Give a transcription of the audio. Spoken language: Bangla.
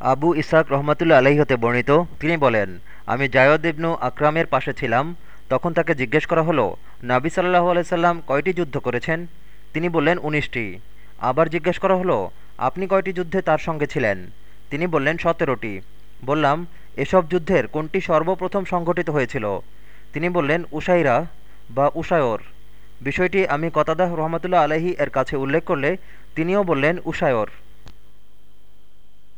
আবু ইসাক রহমতুল্লা আলহী হতে বর্ণিত। তিনি বলেন, আমি জায়দ ইবনু আকরামের পাশে ছিলাম। তখন তাকে জিজ্ঞেস করা হলো, নাবি সাল্লাহ আলাইসাল্লাম কয়টি যুদ্ধ করেছেন? তিনি বললেন, উনিশটি। আবার জিজ্ঞেস করা হলো, আপনি কয়টি যুদ্ধে তার সঙ্গে ছিলেন? তিনি বললেন, সতেরোটি। বললাম, এসব যুদ্ধের কোনটি সর্বপ্রথম সংঘটিত হয়েছিল? তিনি বললেন উসাইরা বা উষায়র বিষয়টি আমি কতাদাহ রহমতুল্লাহ আলহী এর কাছে উল্লেখ করলে তিনিও বললেন উষায়র